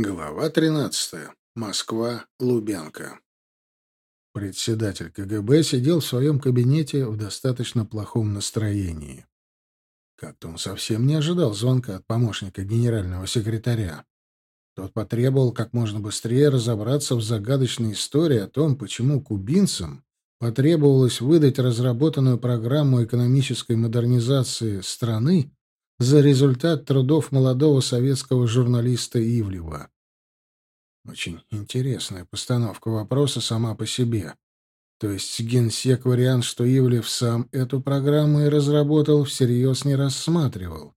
Глава 13. Москва. Лубянка. Председатель КГБ сидел в своем кабинете в достаточно плохом настроении. Как-то он совсем не ожидал звонка от помощника генерального секретаря. Тот потребовал как можно быстрее разобраться в загадочной истории о том, почему кубинцам потребовалось выдать разработанную программу экономической модернизации страны за результат трудов молодого советского журналиста Ивлева. Очень интересная постановка вопроса сама по себе. То есть генсек вариант, что Ивлев сам эту программу и разработал, всерьез не рассматривал,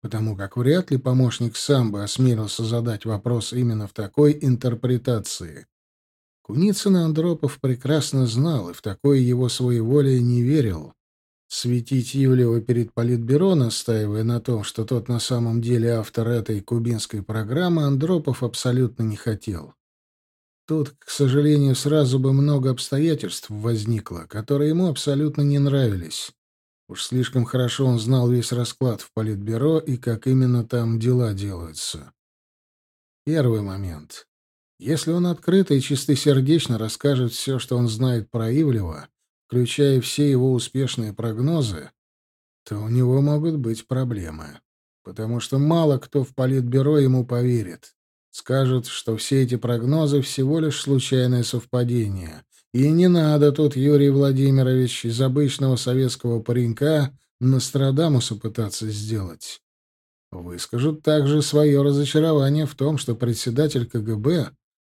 потому как вряд ли помощник сам бы осмелился задать вопрос именно в такой интерпретации. Куницын Андропов прекрасно знал и в такое его своеволие не верил. Светить Ивлева перед Политбюро, настаивая на том, что тот на самом деле автор этой кубинской программы, Андропов абсолютно не хотел. Тут, к сожалению, сразу бы много обстоятельств возникло, которые ему абсолютно не нравились. Уж слишком хорошо он знал весь расклад в Политбюро и как именно там дела делаются. Первый момент. Если он открыто и чистосердечно расскажет все, что он знает про Ивлева, включая все его успешные прогнозы, то у него могут быть проблемы. Потому что мало кто в политбюро ему поверит. Скажут, что все эти прогнозы всего лишь случайное совпадение. И не надо тут, Юрий Владимирович, из обычного советского паренька Нострадамуса пытаться сделать. Выскажут также свое разочарование в том, что председатель КГБ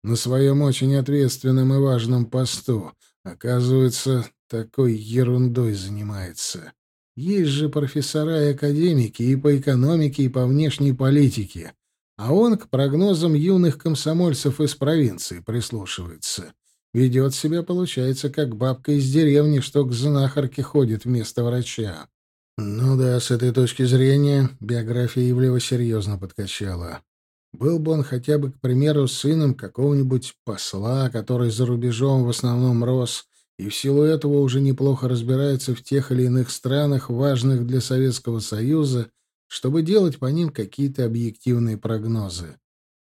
на своем очень ответственном и важном посту оказывается такой ерундой занимается. Есть же профессора и академики и по экономике, и по внешней политике. А он к прогнозам юных комсомольцев из провинции прислушивается. Ведет себя, получается, как бабка из деревни, что к знахарке ходит вместо врача. Ну да, с этой точки зрения биография Ивлева серьезно подкачала. Был бы он хотя бы, к примеру, сыном какого-нибудь посла, который за рубежом в основном рос, и в силу этого уже неплохо разбирается в тех или иных странах, важных для Советского Союза, чтобы делать по ним какие-то объективные прогнозы.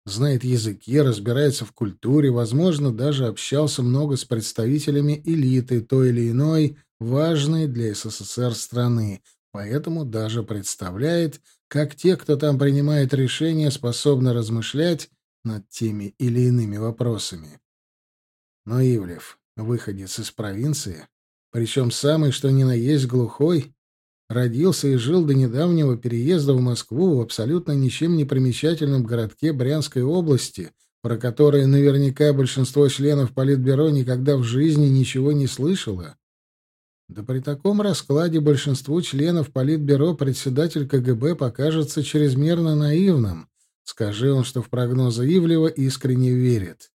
Знает языки, разбирается в культуре, возможно, даже общался много с представителями элиты той или иной, важной для СССР страны, поэтому даже представляет, как те, кто там принимает решения, способны размышлять над теми или иными вопросами. Но Ивлев, выходец из провинции, причем самый что ни на есть глухой, родился и жил до недавнего переезда в Москву в абсолютно ничем не примечательном городке Брянской области, про который наверняка большинство членов Политбюро никогда в жизни ничего не слышало. Да при таком раскладе большинству членов Политбюро председатель КГБ покажется чрезмерно наивным, скажи он, что в прогнозы Ивлева искренне верит.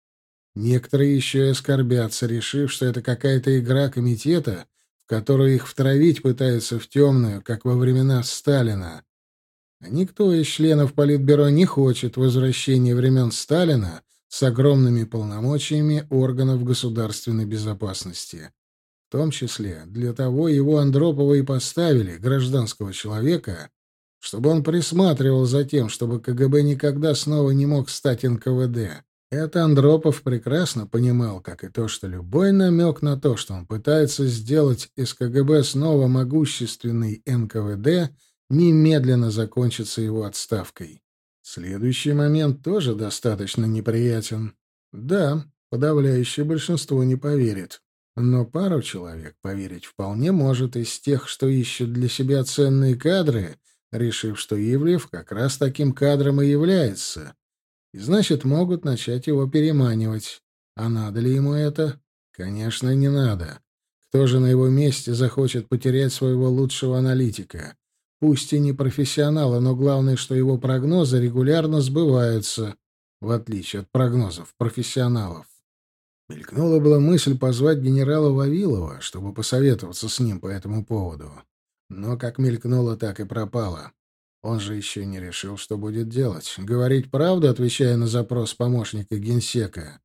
Некоторые еще и оскорбятся, решив, что это какая-то игра комитета, в которую их втравить пытаются в темную, как во времена Сталина. А никто из членов Политбюро не хочет возвращения времен Сталина с огромными полномочиями органов государственной безопасности. В том числе для того его Андропова и поставили, гражданского человека, чтобы он присматривал за тем, чтобы КГБ никогда снова не мог стать НКВД. Это Андропов прекрасно понимал, как и то, что любой намек на то, что он пытается сделать из КГБ снова могущественный НКВД, немедленно закончится его отставкой. Следующий момент тоже достаточно неприятен. Да, подавляющее большинство не поверит. Но пару человек поверить вполне может из тех, что ищут для себя ценные кадры, решив, что Ивлев как раз таким кадром и является. И значит, могут начать его переманивать. А надо ли ему это? Конечно, не надо. Кто же на его месте захочет потерять своего лучшего аналитика? Пусть и не профессионала, но главное, что его прогнозы регулярно сбываются, в отличие от прогнозов профессионалов. Мелькнула была мысль позвать генерала Вавилова, чтобы посоветоваться с ним по этому поводу. Но как мелькнула, так и пропала. Он же еще не решил, что будет делать. Говорить правду, отвечая на запрос помощника генсека.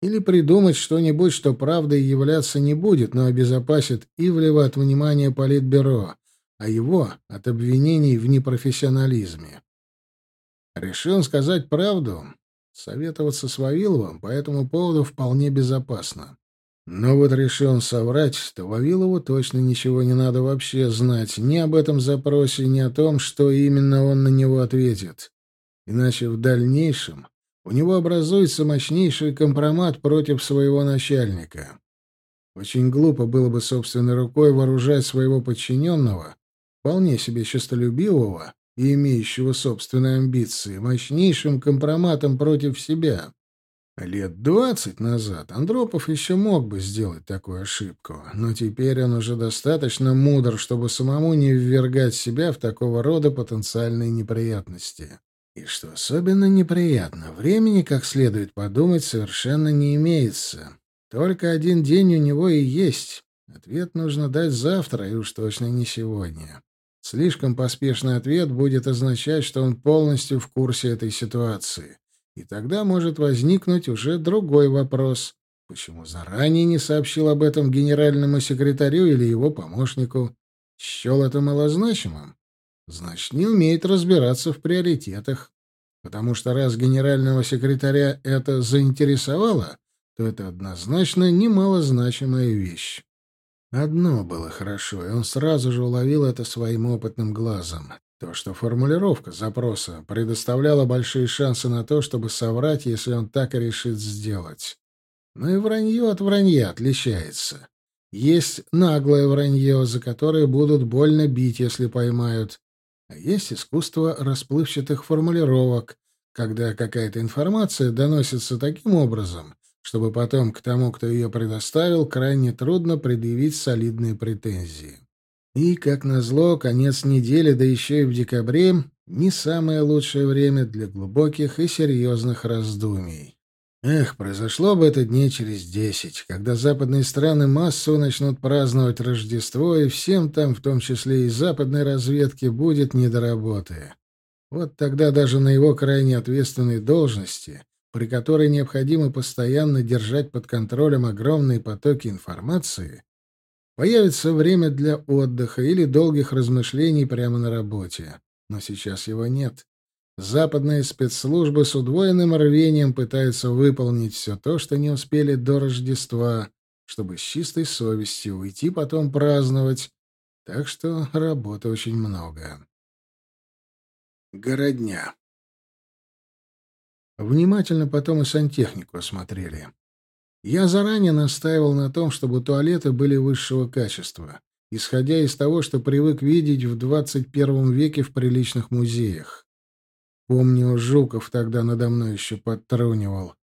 Или придумать что-нибудь, что правдой являться не будет, но обезопасит Ивлева от внимания Политбюро, а его — от обвинений в непрофессионализме. Решил сказать правду. Советоваться с Вавиловым по этому поводу вполне безопасно. Но вот решил он соврать, то Вавилову точно ничего не надо вообще знать ни об этом запросе, ни о том, что именно он на него ответит. Иначе в дальнейшем у него образуется мощнейший компромат против своего начальника. Очень глупо было бы собственной рукой вооружать своего подчиненного, вполне себе честолюбивого и имеющего собственные амбиции, мощнейшим компроматом против себя. Лет двадцать назад Андропов еще мог бы сделать такую ошибку, но теперь он уже достаточно мудр, чтобы самому не ввергать себя в такого рода потенциальные неприятности. И что особенно неприятно, времени, как следует подумать, совершенно не имеется. Только один день у него и есть. Ответ нужно дать завтра, и уж точно не сегодня. Слишком поспешный ответ будет означать, что он полностью в курсе этой ситуации. И тогда может возникнуть уже другой вопрос. Почему заранее не сообщил об этом генеральному секретарю или его помощнику? Счел это малозначимым? Значит, не умеет разбираться в приоритетах. Потому что раз генерального секретаря это заинтересовало, то это однозначно немалозначимая вещь. Одно было хорошо, и он сразу же уловил это своим опытным глазом. То, что формулировка запроса предоставляла большие шансы на то, чтобы соврать, если он так и решит сделать. Но и вранье от вранья отличается. Есть наглое вранье, за которое будут больно бить, если поймают. А есть искусство расплывчатых формулировок, когда какая-то информация доносится таким образом, чтобы потом к тому, кто ее предоставил, крайне трудно предъявить солидные претензии. И, как назло, конец недели, да еще и в декабре, не самое лучшее время для глубоких и серьезных раздумий. Эх, произошло бы это дней через десять, когда западные страны массово начнут праздновать Рождество, и всем там, в том числе и западной разведке, будет не до работы. Вот тогда даже на его крайне ответственной должности, при которой необходимо постоянно держать под контролем огромные потоки информации, Появится время для отдыха или долгих размышлений прямо на работе. Но сейчас его нет. Западные спецслужбы с удвоенным рвением пытаются выполнить все то, что не успели до Рождества, чтобы с чистой совестью уйти потом праздновать. Так что работы очень много. Городня. Внимательно потом и сантехнику осмотрели. Я заранее настаивал на том, чтобы туалеты были высшего качества, исходя из того, что привык видеть в 21 веке в приличных музеях. Помню, Жуков тогда надо мной еще подтрунивал.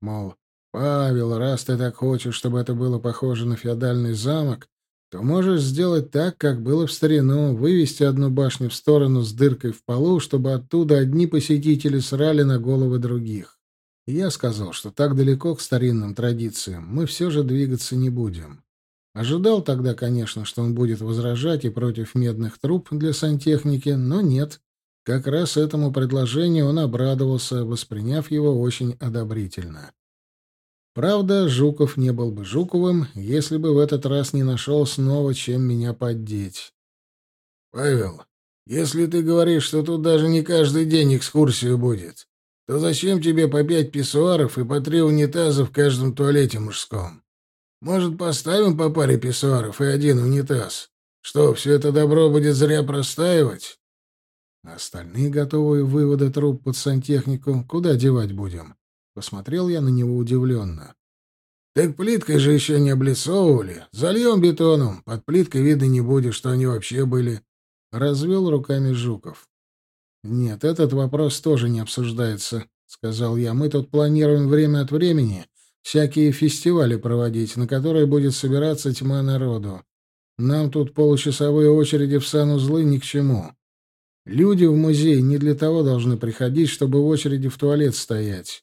Мол, Павел, раз ты так хочешь, чтобы это было похоже на феодальный замок, то можешь сделать так, как было в старину, вывести одну башню в сторону с дыркой в полу, чтобы оттуда одни посетители срали на головы других. Я сказал, что так далеко к старинным традициям мы все же двигаться не будем. Ожидал тогда, конечно, что он будет возражать и против медных труб для сантехники, но нет. Как раз этому предложению он обрадовался, восприняв его очень одобрительно. Правда, Жуков не был бы Жуковым, если бы в этот раз не нашел снова, чем меня поддеть. — Павел, если ты говоришь, что тут даже не каждый день экскурсию будет, то зачем тебе по пять писсуаров и по три унитаза в каждом туалете мужском? Может, поставим по паре писсуаров и один унитаз? Что, все это добро будет зря простаивать? Остальные готовые выводы труб под сантехнику куда девать будем? Посмотрел я на него удивленно. Так плиткой же еще не облицовывали. Зальем бетоном. Под плиткой видно не будет, что они вообще были. Развел руками Жуков. «Нет, этот вопрос тоже не обсуждается», — сказал я. «Мы тут планируем время от времени всякие фестивали проводить, на которые будет собираться тьма народу. Нам тут получасовые очереди в санузлы ни к чему. Люди в музей не для того должны приходить, чтобы в очереди в туалет стоять.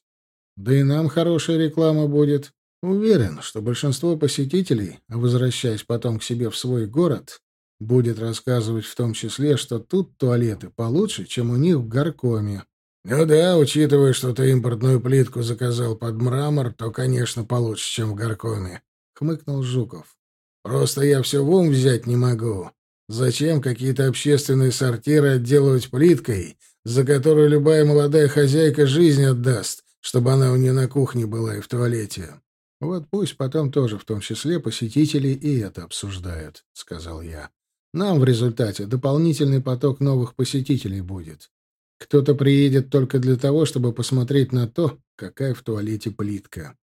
Да и нам хорошая реклама будет. Уверен, что большинство посетителей, возвращаясь потом к себе в свой город, Будет рассказывать в том числе, что тут туалеты получше, чем у них в горкоме. Ну да, учитывая, что ты импортную плитку заказал под мрамор, то, конечно, получше, чем в горкоме, — хмыкнул Жуков. Просто я все в ум взять не могу. Зачем какие-то общественные сортиры отделывать плиткой, за которую любая молодая хозяйка жизнь отдаст, чтобы она у нее на кухне была и в туалете. Вот пусть потом тоже, в том числе, посетители и это обсуждают, — сказал я. Нам в результате дополнительный поток новых посетителей будет. Кто-то приедет только для того, чтобы посмотреть на то, какая в туалете плитка.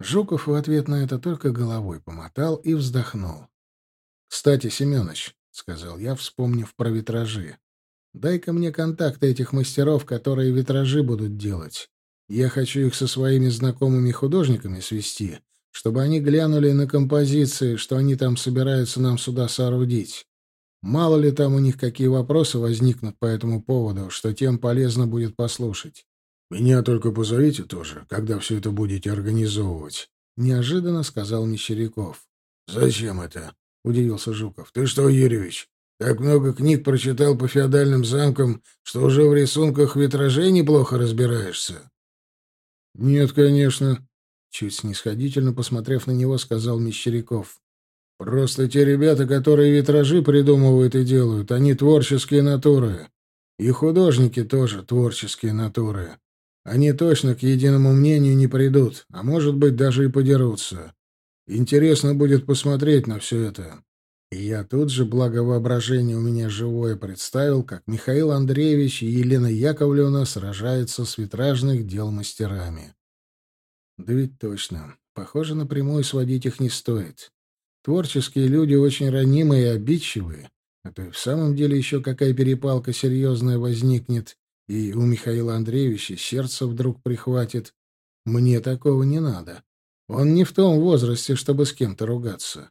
Жуков в ответ на это только головой помотал и вздохнул. «Кстати, Семенович», — сказал я, вспомнив про витражи, — «дай-ка мне контакты этих мастеров, которые витражи будут делать. Я хочу их со своими знакомыми художниками свести, чтобы они глянули на композиции, что они там собираются нам сюда соорудить. Мало ли там у них какие вопросы возникнут по этому поводу, что тем полезно будет послушать. «Меня только позовите тоже, когда все это будете организовывать», — неожиданно сказал Мещеряков. «Зачем это?» — удивился Жуков. «Ты что, Юрьевич, так много книг прочитал по феодальным замкам, что уже в рисунках витражей неплохо разбираешься?» «Нет, конечно», — чуть снисходительно посмотрев на него, сказал Мещеряков. Просто те ребята, которые витражи придумывают и делают, они творческие натуры. И художники тоже творческие натуры. Они точно к единому мнению не придут, а может быть даже и подерутся. Интересно будет посмотреть на все это. И я тут же, благо воображение у меня живое, представил, как Михаил Андреевич и Елена Яковлевна сражаются с витражных дел мастерами. Да ведь точно. Похоже, напрямую сводить их не стоит. Творческие люди очень ранимые и обидчивые. А то и в самом деле еще какая перепалка серьезная возникнет, и у Михаила Андреевича сердце вдруг прихватит. Мне такого не надо. Он не в том возрасте, чтобы с кем-то ругаться.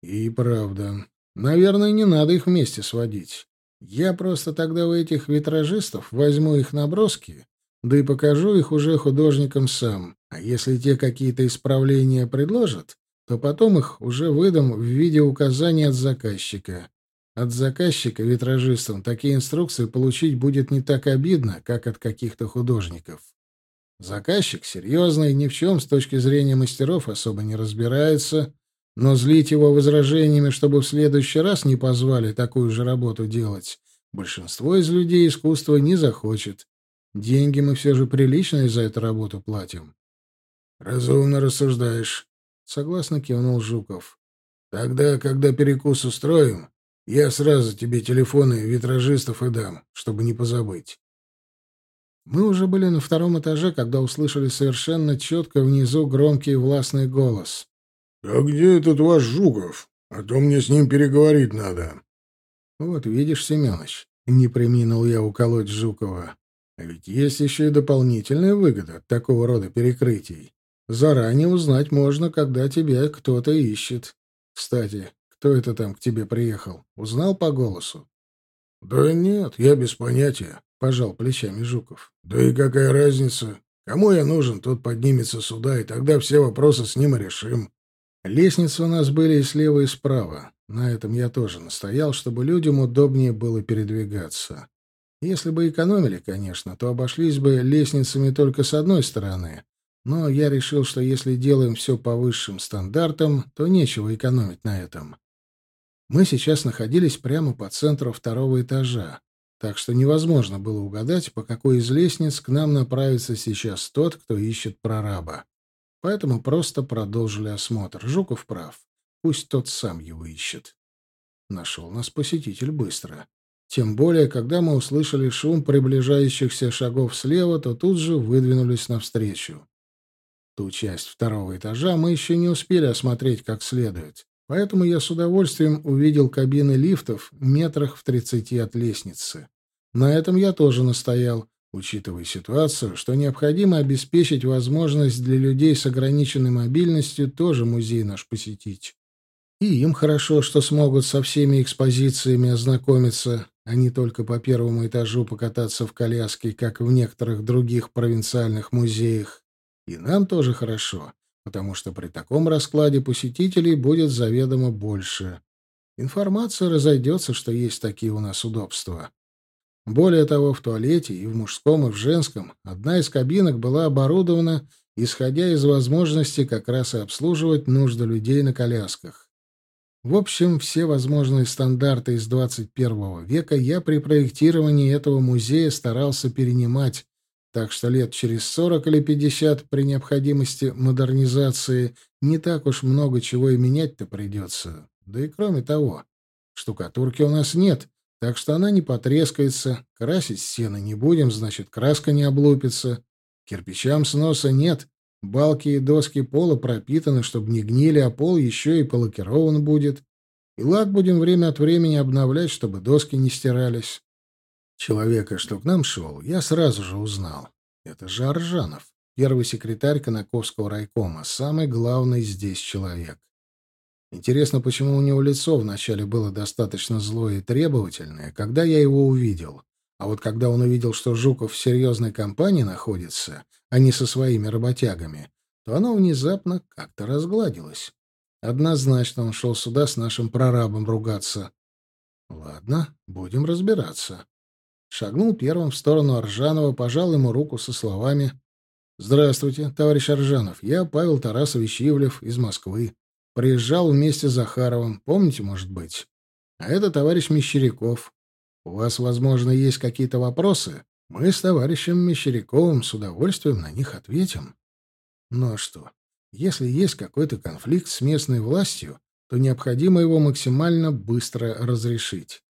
И правда. Наверное, не надо их вместе сводить. Я просто тогда у этих витражистов возьму их наброски, да и покажу их уже художникам сам. А если те какие-то исправления предложат, то потом их уже выдам в виде указаний от заказчика. От заказчика, витражистам, такие инструкции получить будет не так обидно, как от каких-то художников. Заказчик серьезный, ни в чем с точки зрения мастеров особо не разбирается, но злить его возражениями, чтобы в следующий раз не позвали такую же работу делать, большинство из людей искусства не захочет. Деньги мы все же приличные за эту работу платим. — Разумно рассуждаешь, Согласно кивнул Жуков. Тогда, когда перекус устроим, я сразу тебе телефоны витражистов и дам, чтобы не позабыть. Мы уже были на втором этаже, когда услышали совершенно четко внизу громкий властный голос. — А где этот ваш Жуков? А то мне с ним переговорить надо. — Вот видишь, Семенович, не приминул я уколоть Жукова. А ведь есть еще и дополнительная выгода от такого рода перекрытий. Заранее узнать можно, когда тебя кто-то ищет. Кстати, кто это там к тебе приехал? Узнал по голосу? — Да нет, я без понятия, — пожал плечами Жуков. — Да и какая разница? Кому я нужен, тот поднимется сюда, и тогда все вопросы с ним и решим. Лестницы у нас были и слева, и справа. На этом я тоже настоял, чтобы людям удобнее было передвигаться. Если бы экономили, конечно, то обошлись бы лестницами только с одной стороны, но я решил, что если делаем все по высшим стандартам, то нечего экономить на этом. Мы сейчас находились прямо по центру второго этажа, так что невозможно было угадать, по какой из лестниц к нам направится сейчас тот, кто ищет прораба. Поэтому просто продолжили осмотр. Жуков прав. Пусть тот сам его ищет. Нашел нас посетитель быстро. Тем более, когда мы услышали шум приближающихся шагов слева, то тут же выдвинулись навстречу. Ту часть второго этажа мы еще не успели осмотреть как следует, поэтому я с удовольствием увидел кабины лифтов метрах в тридцати от лестницы. На этом я тоже настоял, учитывая ситуацию, что необходимо обеспечить возможность для людей с ограниченной мобильностью тоже музей наш посетить. И им хорошо, что смогут со всеми экспозициями ознакомиться, а не только по первому этажу покататься в коляске, как в некоторых других провинциальных музеях. И нам тоже хорошо, потому что при таком раскладе посетителей будет заведомо больше. Информация разойдется, что есть такие у нас удобства. Более того, в туалете и в мужском, и в женском одна из кабинок была оборудована, исходя из возможности как раз и обслуживать нужды людей на колясках. В общем, все возможные стандарты из 21 века я при проектировании этого музея старался перенимать, так что лет через сорок или пятьдесят при необходимости модернизации не так уж много чего и менять-то придется. Да и кроме того, штукатурки у нас нет, так что она не потрескается, красить стены не будем, значит, краска не облупится, кирпичам сноса нет, балки и доски пола пропитаны, чтобы не гнили, а пол еще и полакирован будет. И лак будем время от времени обновлять, чтобы доски не стирались. Человека, что к нам шел, я сразу же узнал. Это же Аржанов, первый секретарь Конаковского райкома, самый главный здесь человек. Интересно, почему у него лицо вначале было достаточно злое и требовательное, когда я его увидел. А вот когда он увидел, что Жуков в серьезной компании находится, а не со своими работягами, то оно внезапно как-то разгладилось. Однозначно он шел сюда с нашим прорабом ругаться. Ладно, будем разбираться. Шагнул первым в сторону Аржанова, пожал ему руку со словами «Здравствуйте, товарищ Аржанов, я Павел Тарасович Ивлев из Москвы. Приезжал вместе с Захаровым, помните, может быть? А это товарищ Мещеряков. У вас, возможно, есть какие-то вопросы? Мы с товарищем Мещеряковым с удовольствием на них ответим. Ну а что? Если есть какой-то конфликт с местной властью, то необходимо его максимально быстро разрешить.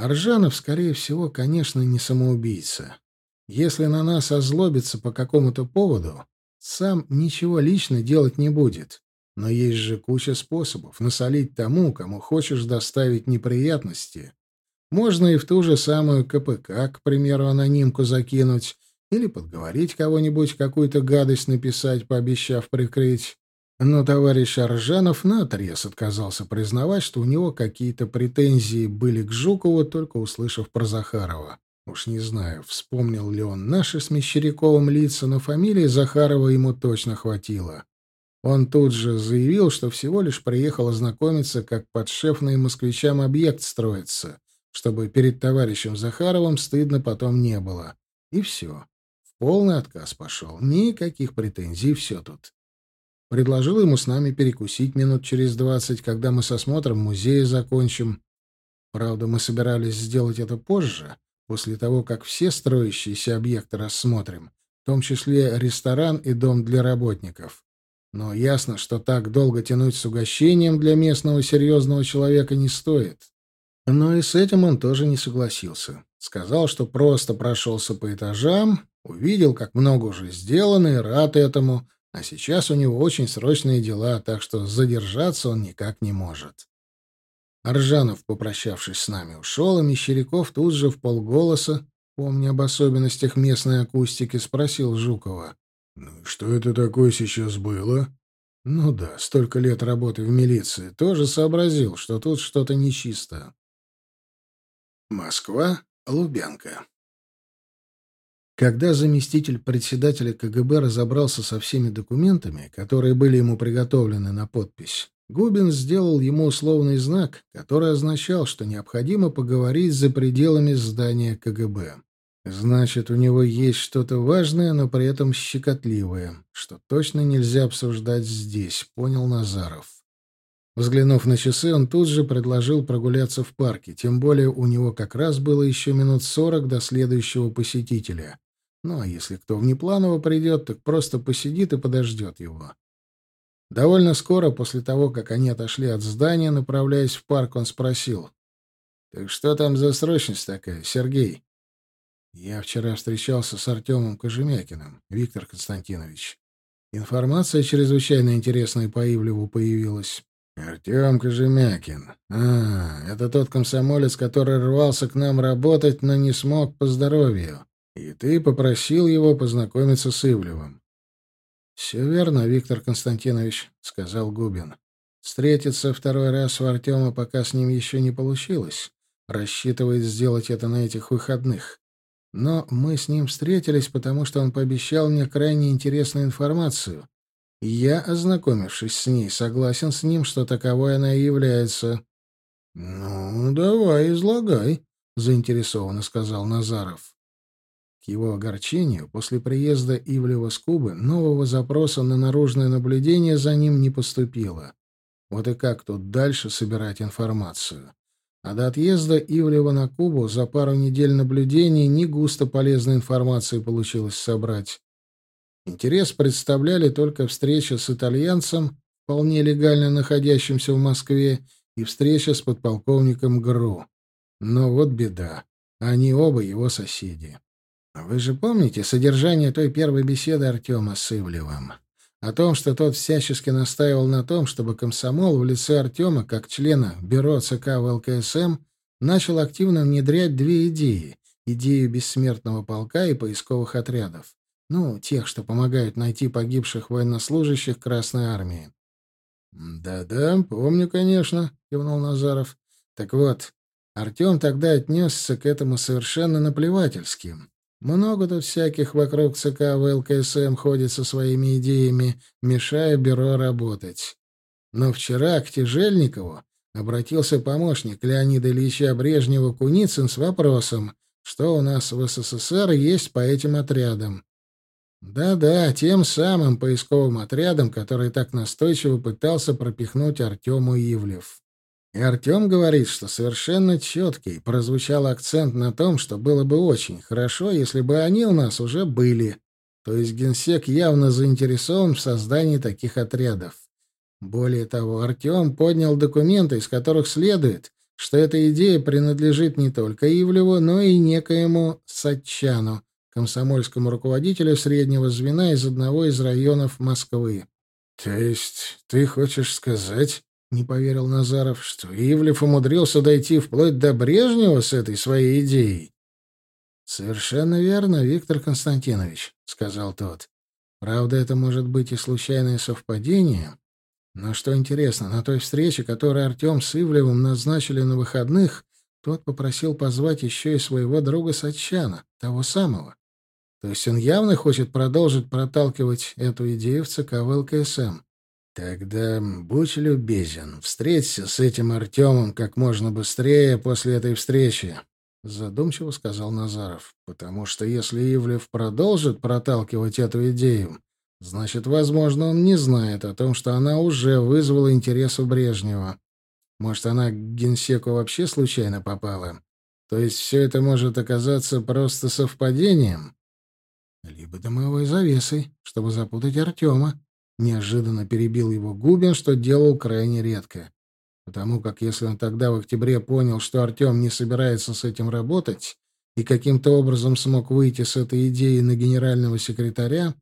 Аржанов, скорее всего, конечно, не самоубийца. Если на нас озлобится по какому-то поводу, сам ничего лично делать не будет. Но есть же куча способов насолить тому, кому хочешь доставить неприятности. Можно и в ту же самую КПК, к примеру, анонимку закинуть, или подговорить кого-нибудь какую-то гадость написать, пообещав прикрыть. Но товарищ Аржанов наотрез отказался признавать, что у него какие-то претензии были к Жукову, только услышав про Захарова. Уж не знаю, вспомнил ли он наши с Мещеряковым лица, но фамилии Захарова ему точно хватило. Он тут же заявил, что всего лишь приехал ознакомиться, как подшефный москвичам объект строится, чтобы перед товарищем Захаровым стыдно потом не было. И все. В полный отказ пошел. Никаких претензий, все тут. Предложил ему с нами перекусить минут через двадцать, когда мы с осмотром музея закончим. Правда, мы собирались сделать это позже, после того, как все строящиеся объекты рассмотрим, в том числе ресторан и дом для работников. Но ясно, что так долго тянуть с угощением для местного серьезного человека не стоит. Но и с этим он тоже не согласился. Сказал, что просто прошелся по этажам, увидел, как много уже сделано, и рад этому, а сейчас у него очень срочные дела, так что задержаться он никак не может. Аржанов, попрощавшись с нами, ушел, и Мещеряков тут же в полголоса, помня об особенностях местной акустики, спросил Жукова. «Ну что это такое сейчас было?» «Ну да, столько лет работы в милиции. Тоже сообразил, что тут что-то нечисто». Москва, Лубянка. Когда заместитель председателя КГБ разобрался со всеми документами, которые были ему приготовлены на подпись, Губин сделал ему условный знак, который означал, что необходимо поговорить за пределами здания КГБ. Значит, у него есть что-то важное, но при этом щекотливое, что точно нельзя обсуждать здесь, понял Назаров. Взглянув на часы, он тут же предложил прогуляться в парке, тем более у него как раз было еще минут сорок до следующего посетителя. Ну, а если кто внепланово придет, так просто посидит и подождет его. Довольно скоро после того, как они отошли от здания, направляясь в парк, он спросил. «Так что там за срочность такая, Сергей?» Я вчера встречался с Артемом Кожемякиным, Виктор Константинович. Информация чрезвычайно интересная по Ивлеву появилась. Артем Кожемякин. А, это тот комсомолец, который рвался к нам работать, но не смог по здоровью. И ты попросил его познакомиться с Ивлевым. «Все верно, Виктор Константинович», — сказал Губин. «Встретиться второй раз у Артема пока с ним еще не получилось. Рассчитывает сделать это на этих выходных. Но мы с ним встретились, потому что он пообещал мне крайне интересную информацию. Я, ознакомившись с ней, согласен с ним, что таковой она и является. — Ну, давай, излагай, — заинтересованно сказал Назаров. К его огорчению, после приезда Ивлева с Кубы нового запроса на наружное наблюдение за ним не поступило. Вот и как тут дальше собирать информацию? А до отъезда Ивлева на Кубу за пару недель наблюдений не густо полезной информации получилось собрать. Интерес представляли только встреча с итальянцем, вполне легально находящимся в Москве, и встреча с подполковником ГРУ. Но вот беда. Они оба его соседи. Вы же помните содержание той первой беседы Артема с Ивлевым? О том, что тот всячески настаивал на том, чтобы комсомол в лице Артема, как члена бюро ЦК ВЛКСМ, начал активно внедрять две идеи — идею бессмертного полка и поисковых отрядов. Ну, тех, что помогают найти погибших военнослужащих Красной Армии. «Да-да, помню, конечно», — кивнул Назаров. «Так вот, Артем тогда отнесся к этому совершенно наплевательски. Много тут всяких вокруг ЦК ВЛКСМ ходит со своими идеями, мешая бюро работать. Но вчера к Тяжельникову обратился помощник Леонида Ильича Брежнева-Куницын с вопросом, что у нас в СССР есть по этим отрядам. Да-да, тем самым поисковым отрядом, который так настойчиво пытался пропихнуть Артему Ивлев. И Артем говорит, что совершенно четкий прозвучал акцент на том, что было бы очень хорошо, если бы они у нас уже были. То есть генсек явно заинтересован в создании таких отрядов. Более того, Артем поднял документы, из которых следует, что эта идея принадлежит не только Ивлеву, но и некоему Сатчану, комсомольскому руководителю среднего звена из одного из районов Москвы. «То есть ты хочешь сказать, — не поверил Назаров, — что Ивлев умудрился дойти вплоть до Брежнева с этой своей идеей? «Совершенно верно, Виктор Константинович», — сказал тот. «Правда, это может быть и случайное совпадение, но что интересно, на той встрече, которую Артем с Ивлевым назначили на выходных, тот попросил позвать еще и своего друга Сачана, того самого. То есть он явно хочет продолжить проталкивать эту идею в ЦК ВЛКСМ. Тогда будь любезен, встреться с этим Артемом как можно быстрее после этой встречи, задумчиво сказал Назаров. Потому что если Ивлев продолжит проталкивать эту идею, значит, возможно, он не знает о том, что она уже вызвала интерес у Брежнева. Может, она к генсеку вообще случайно попала? То есть все это может оказаться просто совпадением? либо дымовой завесой, чтобы запутать Артема. Неожиданно перебил его Губин, что делал крайне редко. Потому как если он тогда в октябре понял, что Артем не собирается с этим работать, и каким-то образом смог выйти с этой идеей на генерального секретаря,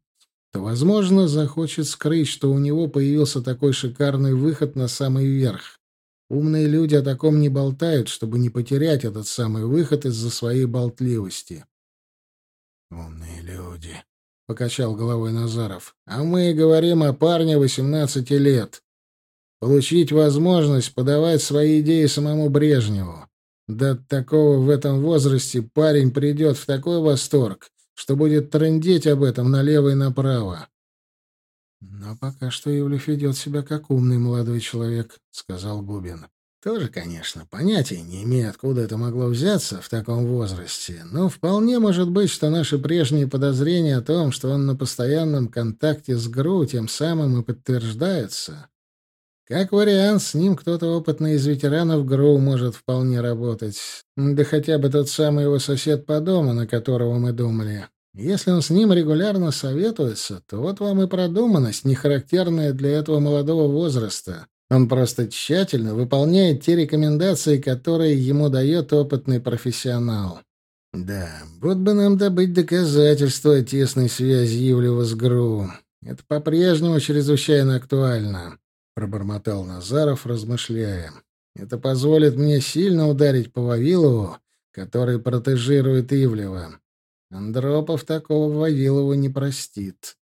то, возможно, захочет скрыть, что у него появился такой шикарный выход на самый верх. Умные люди о таком не болтают, чтобы не потерять этот самый выход из-за своей болтливости. «Умные люди», — покачал головой Назаров. «А мы говорим о парне восемнадцати лет. Получить возможность подавать свои идеи самому Брежневу. Да такого в этом возрасте парень придет в такой восторг, что будет трындеть об этом налево и направо». «Но пока что Ивлев ведет себя как умный молодой человек», — сказал Губин. Тоже, конечно, понятия не имею, откуда это могло взяться в таком возрасте, но вполне может быть, что наши прежние подозрения о том, что он на постоянном контакте с ГРУ, тем самым и подтверждаются. Как вариант, с ним кто-то опытный из ветеранов ГРУ может вполне работать. Да хотя бы тот самый его сосед по дому, на которого мы думали. Если он с ним регулярно советуется, то вот вам и продуманность, не характерная для этого молодого возраста. Он просто тщательно выполняет те рекомендации, которые ему дает опытный профессионал. Да, вот бы нам добыть доказательства о тесной связи Ивлева с ГРУ. Это по-прежнему чрезвычайно актуально, — пробормотал Назаров, размышляя. Это позволит мне сильно ударить по Вавилову, который протежирует Ивлева. Андропов такого Вавилову не простит.